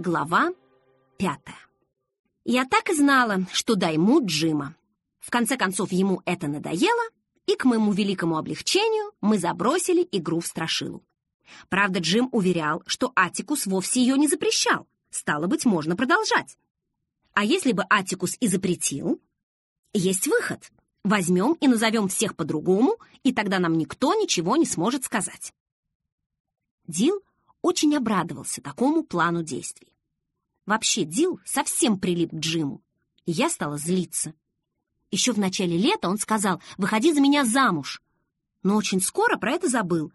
Глава пятая. Я так и знала, что дайму Джима. В конце концов, ему это надоело, и, к моему великому облегчению, мы забросили игру в страшилу. Правда, Джим уверял, что Атикус вовсе ее не запрещал. Стало быть, можно продолжать. А если бы Атикус и запретил? Есть выход. Возьмем и назовем всех по-другому, и тогда нам никто ничего не сможет сказать. Дил очень обрадовался такому плану действий. Вообще, Дил совсем прилип к Джиму, и я стала злиться. Еще в начале лета он сказал «выходи за меня замуж», но очень скоро про это забыл,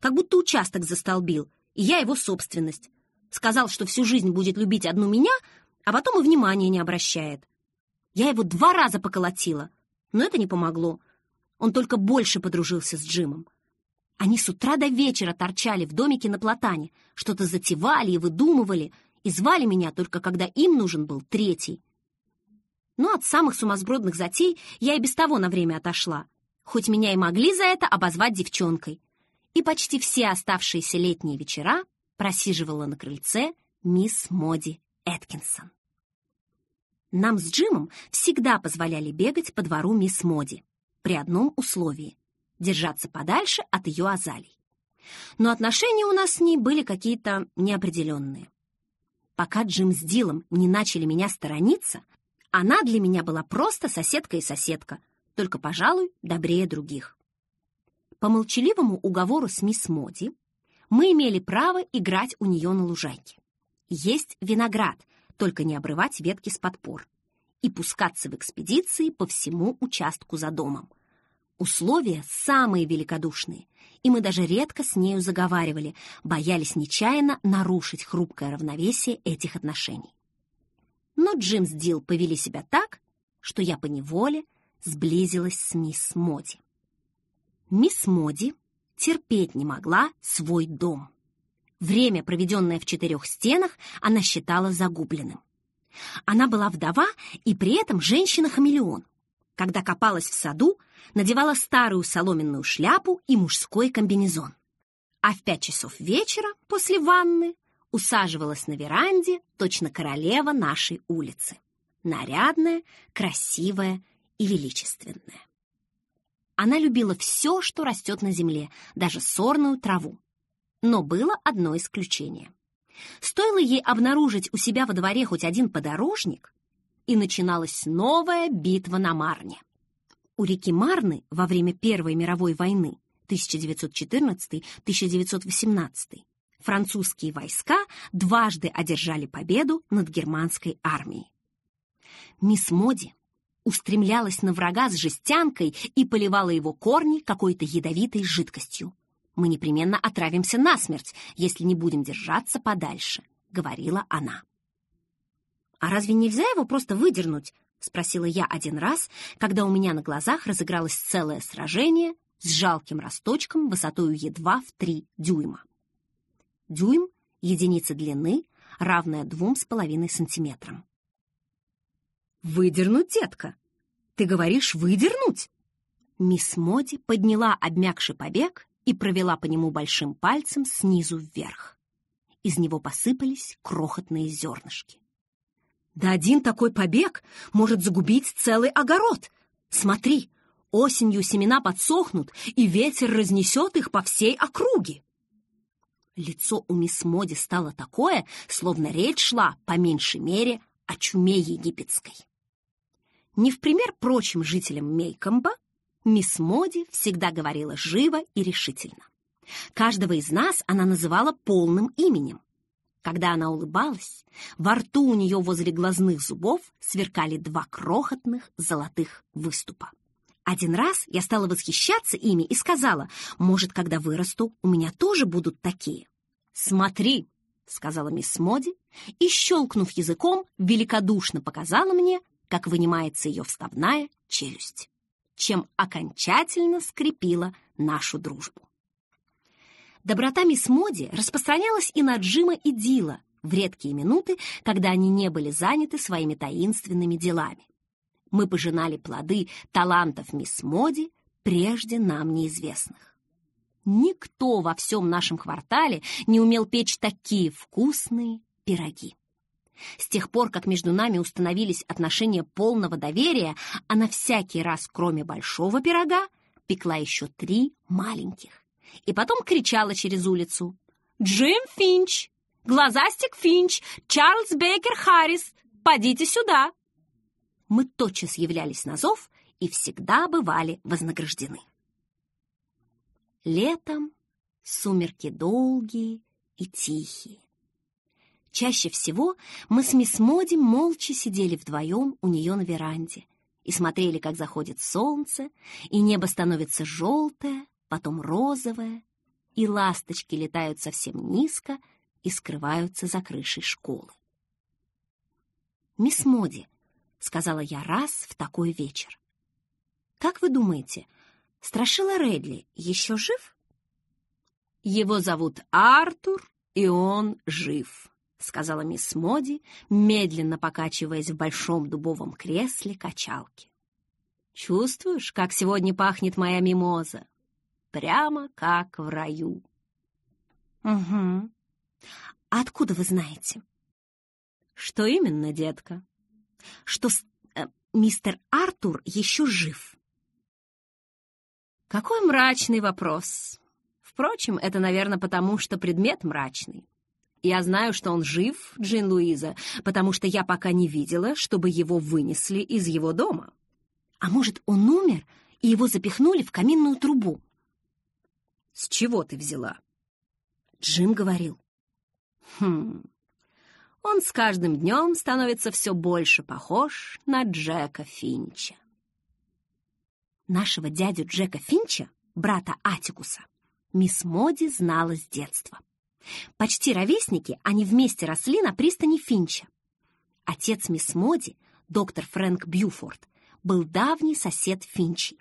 как будто участок застолбил, и я его собственность. Сказал, что всю жизнь будет любить одну меня, а потом и внимания не обращает. Я его два раза поколотила, но это не помогло. Он только больше подружился с Джимом. Они с утра до вечера торчали в домике на платане, что-то затевали и выдумывали, и звали меня только когда им нужен был третий. Но от самых сумасбродных затей я и без того на время отошла, хоть меня и могли за это обозвать девчонкой. И почти все оставшиеся летние вечера просиживала на крыльце мисс Моди Эткинсон. Нам с Джимом всегда позволяли бегать по двору мисс Моди при одном условии — держаться подальше от ее азалий. Но отношения у нас с ней были какие-то неопределенные. Пока Джим с Дилом не начали меня сторониться, она для меня была просто соседка и соседка, только, пожалуй, добрее других. По молчаливому уговору с мисс Моди мы имели право играть у нее на лужайке. Есть виноград, только не обрывать ветки с подпор. И пускаться в экспедиции по всему участку за домом. Условия самые великодушные, и мы даже редко с нею заговаривали, боялись нечаянно нарушить хрупкое равновесие этих отношений. Но Джим с Дил повели себя так, что я поневоле сблизилась с мисс Моди. Мисс Моди терпеть не могла свой дом. Время, проведенное в четырех стенах, она считала загубленным. Она была вдова и при этом женщина-хамелеон. Когда копалась в саду, надевала старую соломенную шляпу и мужской комбинезон. А в пять часов вечера, после ванны, усаживалась на веранде точно королева нашей улицы. Нарядная, красивая и величественная. Она любила все, что растет на земле, даже сорную траву. Но было одно исключение. Стоило ей обнаружить у себя во дворе хоть один подорожник, и начиналась новая битва на Марне. У реки Марны во время Первой мировой войны 1914-1918 французские войска дважды одержали победу над германской армией. Мисс Моди устремлялась на врага с жестянкой и поливала его корни какой-то ядовитой жидкостью. «Мы непременно отравимся насмерть, если не будем держаться подальше», — говорила она. «А разве нельзя его просто выдернуть?» — спросила я один раз, когда у меня на глазах разыгралось целое сражение с жалким росточком высотою едва в три дюйма. Дюйм — единица длины, равная двум с половиной сантиметрам. «Выдернуть, детка! Ты говоришь, выдернуть?» Мисс Моди подняла обмякший побег и провела по нему большим пальцем снизу вверх. Из него посыпались крохотные зернышки. Да один такой побег может загубить целый огород. Смотри, осенью семена подсохнут, и ветер разнесет их по всей округе. Лицо у мисс Моди стало такое, словно речь шла, по меньшей мере, о чуме египетской. Не в пример прочим жителям Мейкомба, мисс Моди всегда говорила живо и решительно. Каждого из нас она называла полным именем. Когда она улыбалась, во рту у нее возле глазных зубов сверкали два крохотных золотых выступа. Один раз я стала восхищаться ими и сказала, может, когда вырасту, у меня тоже будут такие. «Смотри», — сказала мисс Моди, и, щелкнув языком, великодушно показала мне, как вынимается ее вставная челюсть, чем окончательно скрепила нашу дружбу. Доброта мисс Моди распространялась и на Джима и Дила в редкие минуты, когда они не были заняты своими таинственными делами. Мы пожинали плоды талантов мисс Моди, прежде нам неизвестных. Никто во всем нашем квартале не умел печь такие вкусные пироги. С тех пор, как между нами установились отношения полного доверия, она всякий раз, кроме большого пирога, пекла еще три маленьких. И потом кричала через улицу. «Джим Финч! Глазастик Финч! Чарльз Бейкер Харрис! Подите сюда!» Мы тотчас являлись на зов и всегда бывали вознаграждены. Летом сумерки долгие и тихие. Чаще всего мы с мисс Моди молча сидели вдвоем у нее на веранде и смотрели, как заходит солнце, и небо становится желтое, потом розовое, и ласточки летают совсем низко и скрываются за крышей школы. «Мисс Моди», — сказала я раз в такой вечер, — «как вы думаете, Страшила Редли еще жив?» «Его зовут Артур, и он жив», — сказала мисс Моди, медленно покачиваясь в большом дубовом кресле качалки. «Чувствуешь, как сегодня пахнет моя мимоза? Прямо как в раю». «Угу. А откуда вы знаете?» «Что именно, детка?» «Что э, мистер Артур еще жив». «Какой мрачный вопрос!» Впрочем, это, наверное, потому, что предмет мрачный. Я знаю, что он жив, Джин Луиза, потому что я пока не видела, чтобы его вынесли из его дома. А может, он умер, и его запихнули в каминную трубу? С чего ты взяла? Джим говорил. Хм, он с каждым днем становится все больше похож на Джека Финча. Нашего дядю Джека Финча, брата Атикуса, мисс Моди знала с детства. Почти ровесники, они вместе росли на пристани Финча. Отец мисс Моди, доктор Фрэнк Бьюфорд, был давний сосед Финчи.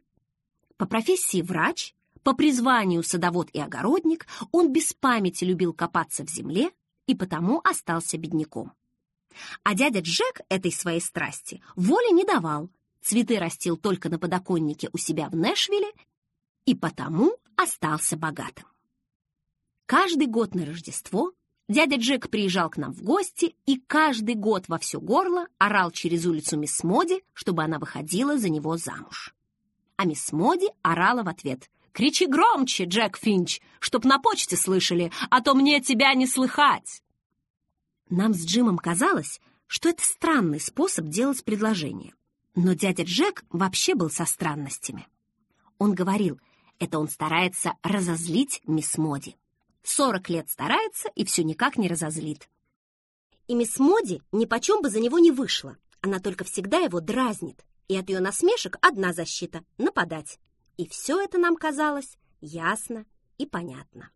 По профессии врач, по призванию садовод и огородник, он без памяти любил копаться в земле и потому остался бедняком. А дядя Джек этой своей страсти воли не давал, цветы растил только на подоконнике у себя в Нэшвилле и потому остался богатым. Каждый год на Рождество дядя Джек приезжал к нам в гости и каждый год во все горло орал через улицу мисс Моди, чтобы она выходила за него замуж. А мисс Моди орала в ответ «Кричи громче, Джек Финч, чтоб на почте слышали, а то мне тебя не слыхать!» Нам с Джимом казалось, что это странный способ делать предложение. Но дядя Джек вообще был со странностями. Он говорил, это он старается разозлить мисс Моди. Сорок лет старается и все никак не разозлит. И мисс Моди нипочем бы за него не вышла. Она только всегда его дразнит. И от ее насмешек одна защита — нападать. И все это нам казалось ясно и понятно.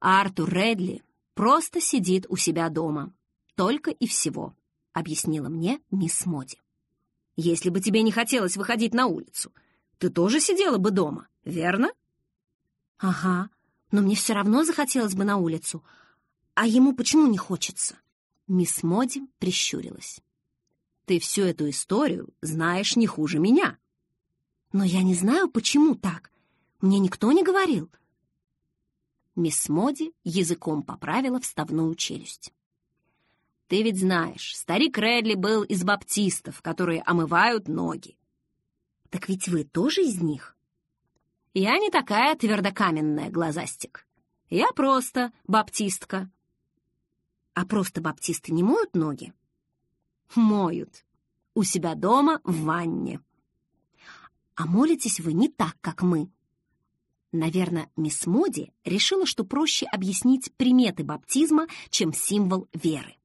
Артур Редли просто сидит у себя дома. Только и всего, — объяснила мне мисс Моди. Если бы тебе не хотелось выходить на улицу, ты тоже сидела бы дома, верно? Ага, но мне все равно захотелось бы на улицу. А ему почему не хочется?» Мисс Моди прищурилась. «Ты всю эту историю знаешь не хуже меня». «Но я не знаю, почему так. Мне никто не говорил». Мисс Моди языком поправила вставную челюсть. «Ты ведь знаешь, старик Редли был из баптистов, которые омывают ноги». «Так ведь вы тоже из них?» Я не такая твердокаменная, глазастик. Я просто баптистка. А просто баптисты не моют ноги? Моют. У себя дома в ванне. А молитесь вы не так, как мы. Наверное, мисс Моди решила, что проще объяснить приметы баптизма, чем символ веры.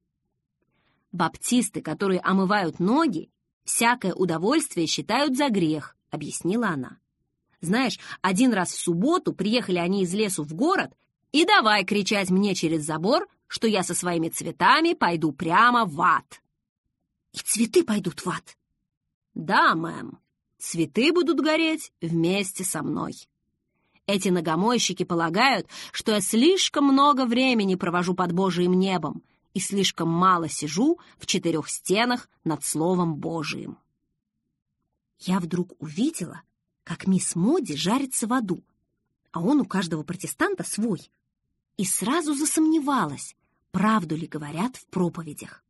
Баптисты, которые омывают ноги, всякое удовольствие считают за грех, объяснила она. Знаешь, один раз в субботу приехали они из лесу в город и давай кричать мне через забор, что я со своими цветами пойду прямо в ад. И цветы пойдут в ад? Да, мэм, цветы будут гореть вместе со мной. Эти ногомойщики полагают, что я слишком много времени провожу под Божиим небом и слишком мало сижу в четырех стенах над Словом Божиим. Я вдруг увидела, как мисс Моди жарится в аду, а он у каждого протестанта свой. И сразу засомневалась, правду ли говорят в проповедях.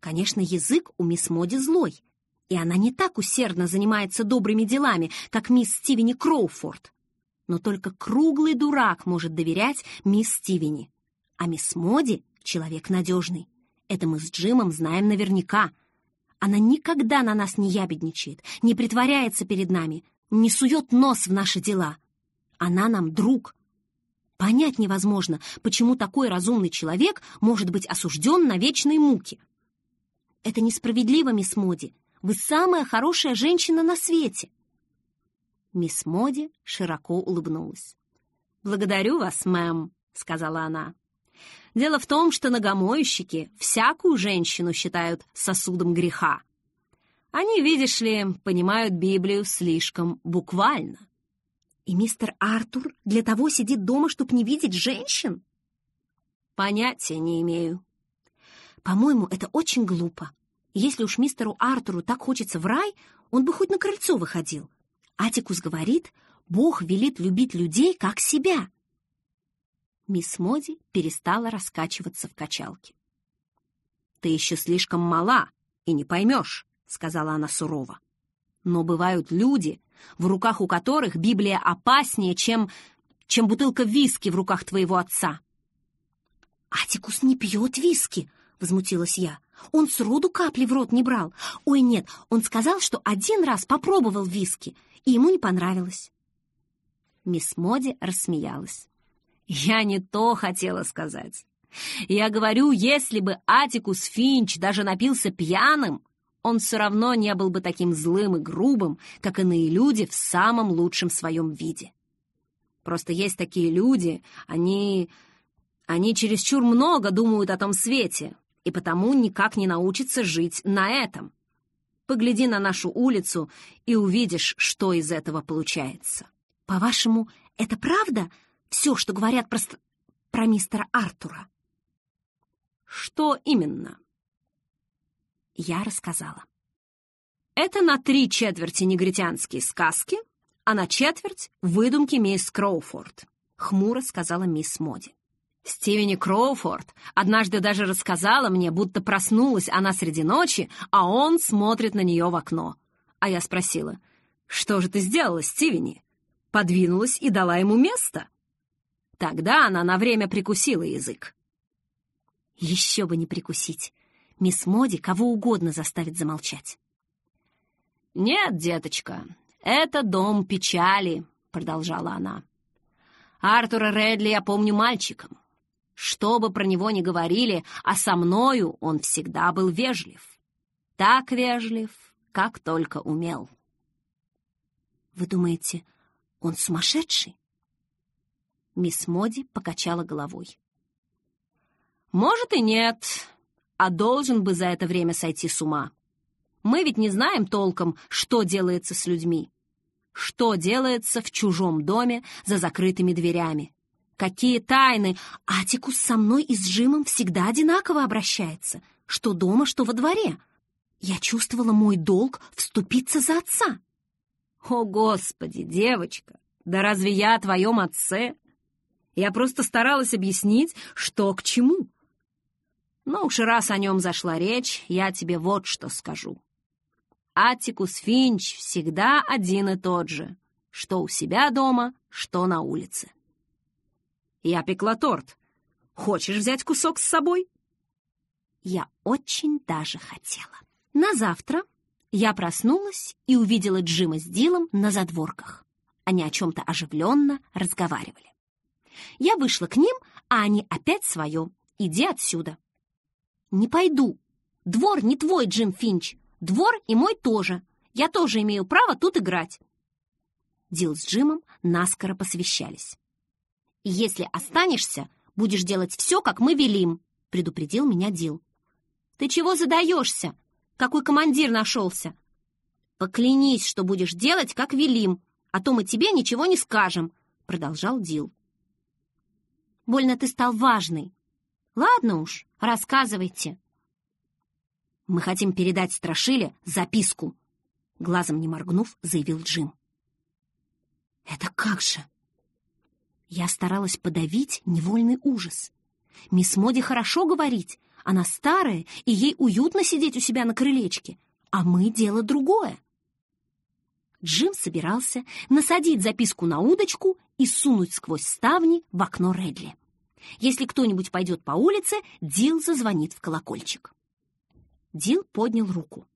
Конечно, язык у мисс Моди злой, и она не так усердно занимается добрыми делами, как мисс Стивени Кроуфорд. Но только круглый дурак может доверять мисс Стивени. А мисс Моди — человек надежный. Это мы с Джимом знаем наверняка. Она никогда на нас не ябедничает, не притворяется перед нами, не сует нос в наши дела. Она нам друг. Понять невозможно, почему такой разумный человек может быть осужден на вечные муки. Это несправедливо, мисс Моди. Вы самая хорошая женщина на свете. Мисс Моди широко улыбнулась. «Благодарю вас, мэм», — сказала она. «Дело в том, что ногомойщики всякую женщину считают сосудом греха. Они, видишь ли, понимают Библию слишком буквально». «И мистер Артур для того сидит дома, чтобы не видеть женщин?» «Понятия не имею», по-моему, это очень глупо. Если уж мистеру Артуру так хочется в рай, он бы хоть на крыльцо выходил. Атикус говорит, Бог велит любить людей, как себя. Мисс Моди перестала раскачиваться в качалке. «Ты еще слишком мала и не поймешь», — сказала она сурово. «Но бывают люди, в руках у которых Библия опаснее, чем, чем бутылка виски в руках твоего отца». «Атикус не пьет виски», — возмутилась я. «Он сроду капли в рот не брал. Ой, нет, он сказал, что один раз попробовал виски, и ему не понравилось». Мисс Моди рассмеялась. «Я не то хотела сказать. Я говорю, если бы Атикус Финч даже напился пьяным, он все равно не был бы таким злым и грубым, как иные люди в самом лучшем своем виде. Просто есть такие люди, они... они чересчур много думают о том свете, и потому никак не научится жить на этом. Погляди на нашу улицу и увидишь, что из этого получается. По-вашему, это правда все, что говорят про, про мистера Артура? Что именно? Я рассказала. Это на три четверти негритянские сказки, а на четверть — выдумки мисс Кроуфорд, — хмуро сказала мисс Моди. Стивени Кроуфорд однажды даже рассказала мне, будто проснулась она среди ночи, а он смотрит на нее в окно. А я спросила, «Что же ты сделала, Стивени?» Подвинулась и дала ему место. Тогда она на время прикусила язык. Еще бы не прикусить. Мисс Моди кого угодно заставит замолчать. «Нет, деточка, это дом печали», — продолжала она. «Артура Редли я помню мальчиком. Что бы про него ни говорили, а со мною он всегда был вежлив. Так вежлив, как только умел. Вы думаете, он сумасшедший? Мисс Моди покачала головой. Может и нет, а должен бы за это время сойти с ума. Мы ведь не знаем толком, что делается с людьми. Что делается в чужом доме за закрытыми дверями. Какие тайны! Атикус со мной и с Джимом всегда одинаково обращается, что дома, что во дворе. Я чувствовала мой долг вступиться за отца. О, Господи, девочка, да разве я о твоем отце? Я просто старалась объяснить, что к чему. Но уж раз о нем зашла речь, я тебе вот что скажу. Атикус Финч всегда один и тот же, что у себя дома, что на улице. Я пекла торт. Хочешь взять кусок с собой?» Я очень даже хотела. На завтра я проснулась и увидела Джима с Дилом на задворках. Они о чем-то оживленно разговаривали. Я вышла к ним, а они опять свое. «Иди отсюда». «Не пойду. Двор не твой, Джим Финч. Двор и мой тоже. Я тоже имею право тут играть». Дил с Джимом наскоро посвящались. «Если останешься, будешь делать все, как мы велим», — предупредил меня Дил. «Ты чего задаешься? Какой командир нашелся?» «Поклянись, что будешь делать, как велим, а то мы тебе ничего не скажем», — продолжал Дил. «Больно ты стал важный. Ладно уж, рассказывайте». «Мы хотим передать Страшиле записку», — глазом не моргнув, заявил Джим. «Это как же?» Я старалась подавить невольный ужас. Мисс Моди хорошо говорить. Она старая, и ей уютно сидеть у себя на крылечке. А мы — дело другое. Джим собирался насадить записку на удочку и сунуть сквозь ставни в окно Редли. Если кто-нибудь пойдет по улице, Дил зазвонит в колокольчик. Дил поднял руку.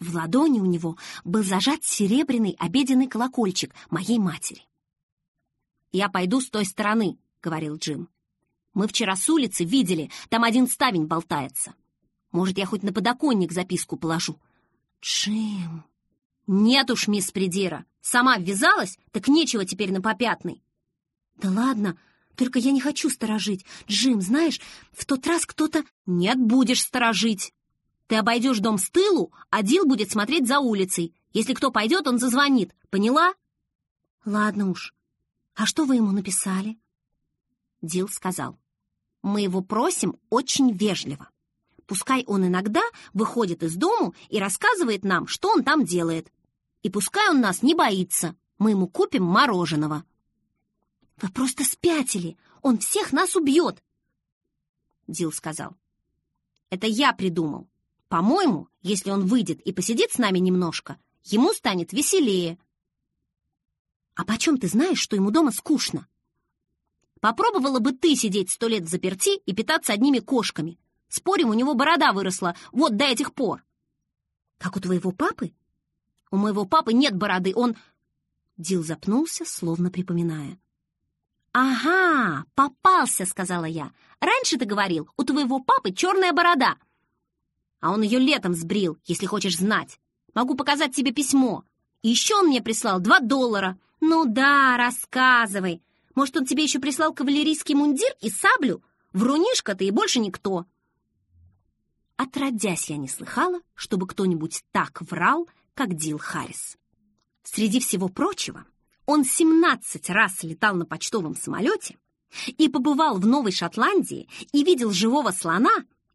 В ладони у него был зажат серебряный обеденный колокольчик моей матери. «Я пойду с той стороны», — говорил Джим. «Мы вчера с улицы видели, там один ставень болтается. Может, я хоть на подоконник записку положу?» «Джим...» «Нет уж, мисс Придира, сама ввязалась, так нечего теперь на попятный». «Да ладно, только я не хочу сторожить. Джим, знаешь, в тот раз кто-то...» «Нет, будешь сторожить. Ты обойдешь дом с тылу, а Дил будет смотреть за улицей. Если кто пойдет, он зазвонит. Поняла? Ладно уж. А что вы ему написали? Дил сказал. Мы его просим очень вежливо. Пускай он иногда выходит из дому и рассказывает нам, что он там делает. И пускай он нас не боится. Мы ему купим мороженого. Вы просто спятили. Он всех нас убьет. Дил сказал. Это я придумал. По-моему, если он выйдет и посидит с нами немножко, ему станет веселее. А почем ты знаешь, что ему дома скучно? Попробовала бы ты сидеть сто лет заперти и питаться одними кошками. Спорим, у него борода выросла вот до этих пор. Как у твоего папы? У моего папы нет бороды, он... Дил запнулся, словно припоминая. «Ага, попался», — сказала я. «Раньше ты говорил, у твоего папы черная борода» а он ее летом сбрил, если хочешь знать. Могу показать тебе письмо. И еще он мне прислал два доллара. Ну да, рассказывай. Может, он тебе еще прислал кавалерийский мундир и саблю? Врунишка ты и больше никто. Отродясь, я не слыхала, чтобы кто-нибудь так врал, как Дил Харрис. Среди всего прочего, он 17 раз летал на почтовом самолете и побывал в Новой Шотландии и видел живого слона,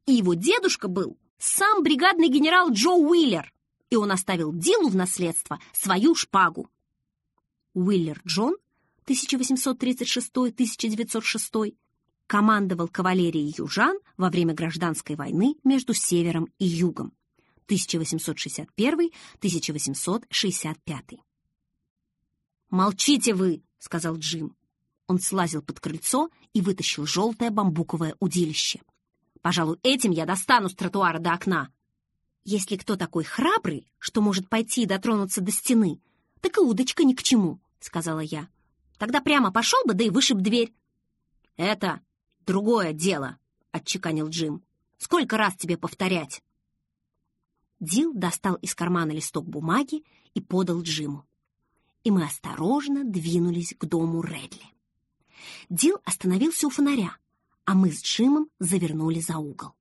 и его дедушка был сам бригадный генерал Джо Уиллер, и он оставил Дилу в наследство свою шпагу. Уиллер Джон, 1836-1906, командовал кавалерией южан во время гражданской войны между севером и югом, 1861-1865. «Молчите вы!» — сказал Джим. Он слазил под крыльцо и вытащил желтое бамбуковое удилище. Пожалуй, этим я достану с тротуара до окна. Если кто такой храбрый, что может пойти и дотронуться до стены, так и удочка ни к чему, — сказала я. Тогда прямо пошел бы, да и вышиб дверь. Это другое дело, — отчеканил Джим. Сколько раз тебе повторять? Дил достал из кармана листок бумаги и подал Джиму. И мы осторожно двинулись к дому Редли. Дил остановился у фонаря, а мы с Джимом завернули за угол.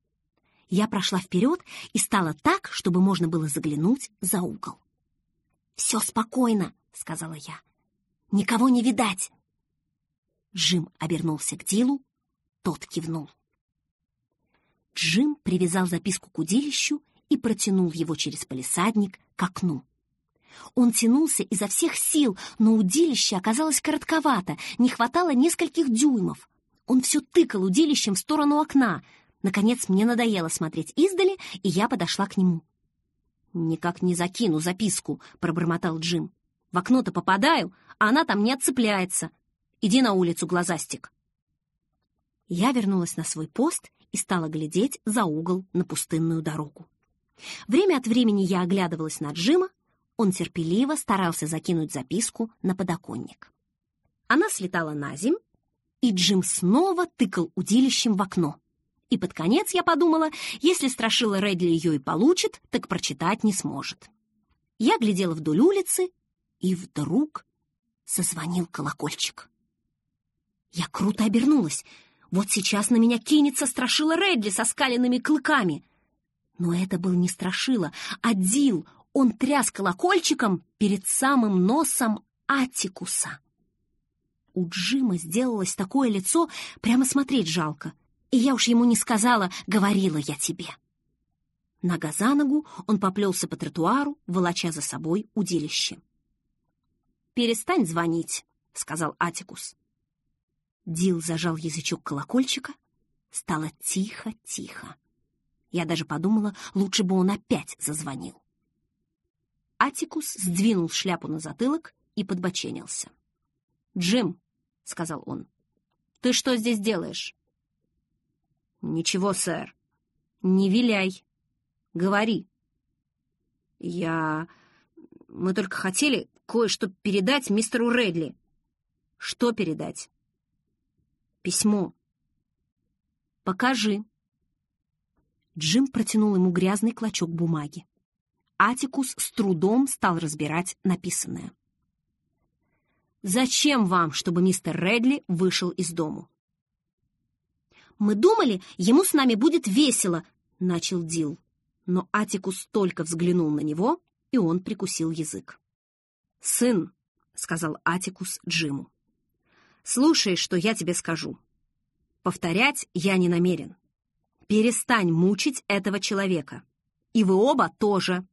Я прошла вперед и стала так, чтобы можно было заглянуть за угол. «Все спокойно», — сказала я. «Никого не видать». Джим обернулся к Дилу, тот кивнул. Джим привязал записку к удилищу и протянул его через полисадник к окну. Он тянулся изо всех сил, но удилище оказалось коротковато, не хватало нескольких дюймов. Он все тыкал удилищем в сторону окна. Наконец мне надоело смотреть издали, и я подошла к нему. «Никак не закину записку», — пробормотал Джим. «В окно-то попадаю, а она там не отцепляется. Иди на улицу, глазастик». Я вернулась на свой пост и стала глядеть за угол на пустынную дорогу. Время от времени я оглядывалась на Джима, он терпеливо старался закинуть записку на подоконник. Она слетала на земь, и Джим снова тыкал удилищем в окно. И под конец я подумала, если страшила Редли ее и получит, так прочитать не сможет. Я глядела вдоль улицы, и вдруг созвонил колокольчик. Я круто обернулась. Вот сейчас на меня кинется страшила Редли со скаленными клыками. Но это был не страшила, а Дил. Он тряс колокольчиком перед самым носом Атикуса. У Джима сделалось такое лицо, прямо смотреть жалко. И я уж ему не сказала, говорила я тебе. Нога за ногу он поплелся по тротуару, волоча за собой удилище. «Перестань звонить», — сказал Атикус. Дил зажал язычок колокольчика, стало тихо-тихо. Я даже подумала, лучше бы он опять зазвонил. Атикус сдвинул шляпу на затылок и подбоченился. «Джим», — сказал он, — «ты что здесь делаешь?» «Ничего, сэр». «Не виляй. Говори». «Я... Мы только хотели кое-что передать мистеру Редли». «Что передать?» «Письмо». «Покажи». Джим протянул ему грязный клочок бумаги. Атикус с трудом стал разбирать написанное. «Зачем вам, чтобы мистер Редли вышел из дому?» «Мы думали, ему с нами будет весело», — начал Дил. Но Атикус только взглянул на него, и он прикусил язык. «Сын», — сказал Атикус Джиму, — «слушай, что я тебе скажу. Повторять я не намерен. Перестань мучить этого человека. И вы оба тоже».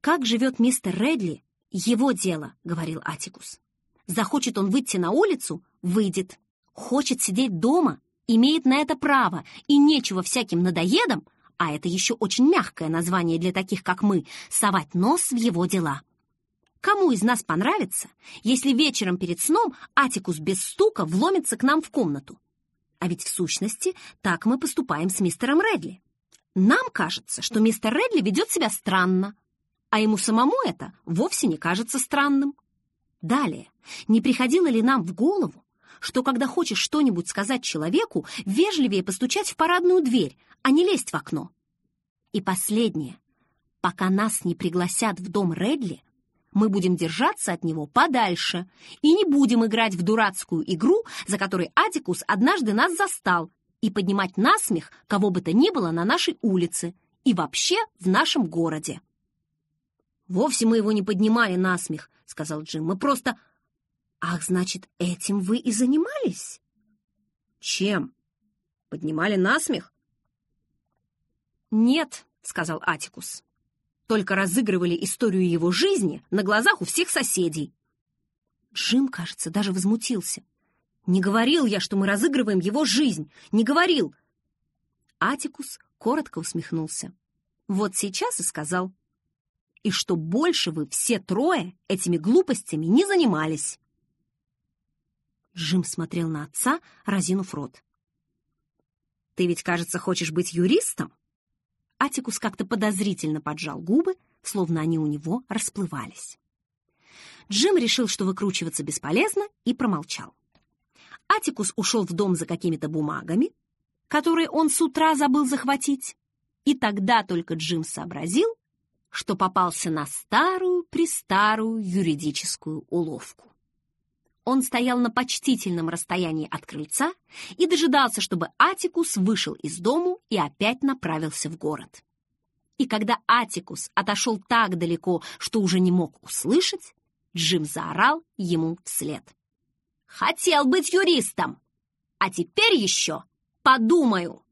«Как живет мистер Редли, его дело», — говорил Атикус. «Захочет он выйти на улицу — выйдет. Хочет сидеть дома — имеет на это право, и нечего всяким надоедам, а это еще очень мягкое название для таких, как мы, совать нос в его дела». Кому из нас понравится, если вечером перед сном Атикус без стука вломится к нам в комнату? А ведь в сущности так мы поступаем с мистером Редли. Нам кажется, что мистер Редли ведет себя странно, а ему самому это вовсе не кажется странным. Далее, не приходило ли нам в голову, что когда хочешь что-нибудь сказать человеку, вежливее постучать в парадную дверь, а не лезть в окно? И последнее. Пока нас не пригласят в дом Редли, мы будем держаться от него подальше и не будем играть в дурацкую игру, за которой Адикус однажды нас застал, и поднимать насмех кого бы то ни было на нашей улице и вообще в нашем городе. «Вовсе мы его не поднимали на смех», — сказал Джим. «Мы просто...» «Ах, значит, этим вы и занимались?» «Чем? Поднимали на смех?» «Нет», — сказал Атикус. «Только разыгрывали историю его жизни на глазах у всех соседей». Джим, кажется, даже возмутился. «Не говорил я, что мы разыгрываем его жизнь! Не говорил!» Атикус коротко усмехнулся. «Вот сейчас и сказал» и что больше вы все трое этими глупостями не занимались. Джим смотрел на отца, разинув рот. «Ты ведь, кажется, хочешь быть юристом?» Атикус как-то подозрительно поджал губы, словно они у него расплывались. Джим решил, что выкручиваться бесполезно, и промолчал. Атикус ушел в дом за какими-то бумагами, которые он с утра забыл захватить, и тогда только Джим сообразил, что попался на старую-престарую юридическую уловку. Он стоял на почтительном расстоянии от крыльца и дожидался, чтобы Атикус вышел из дому и опять направился в город. И когда Атикус отошел так далеко, что уже не мог услышать, Джим заорал ему вслед. «Хотел быть юристом! А теперь еще подумаю!»